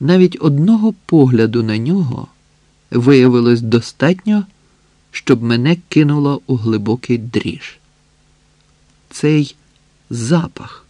Навіть одного погляду на нього виявилось достатньо, щоб мене кинуло у глибокий дріж. Цей запах.